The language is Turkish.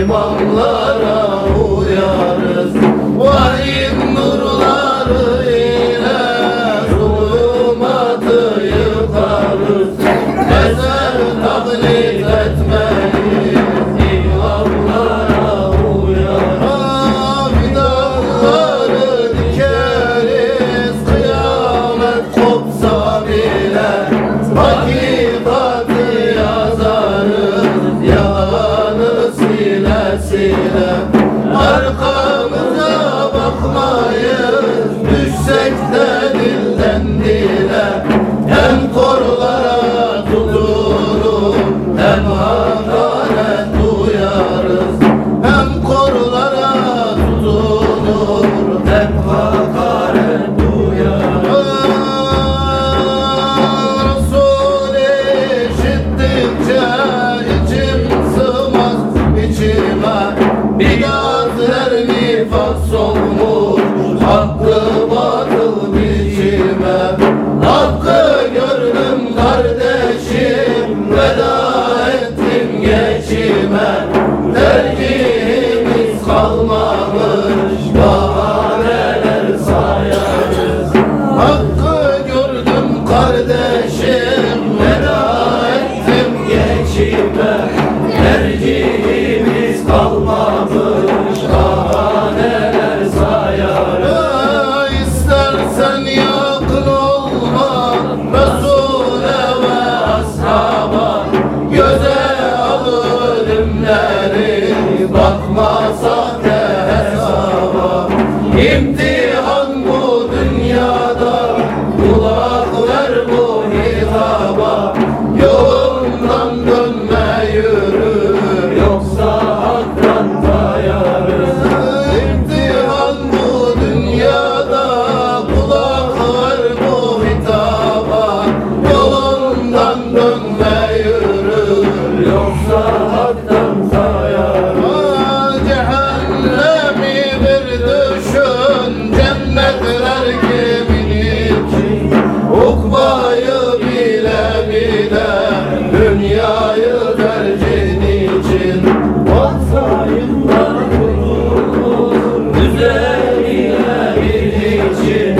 imamlara uyarız. Vahid nurları ile zulümatı yıkarız. Ezel taklit etmez Allahumma Tercihime, kalmamış. Daha neler ee, İstersen yakın olma Resul'e ve ashaba. Göze al ölümleri Bakma sahte yoksa haktan hayal Cehennemi bir düşün cennetler kimin için Ukbayı bile bile dünyayı tercihin için Vatsayımlar kurulur üzerine bir için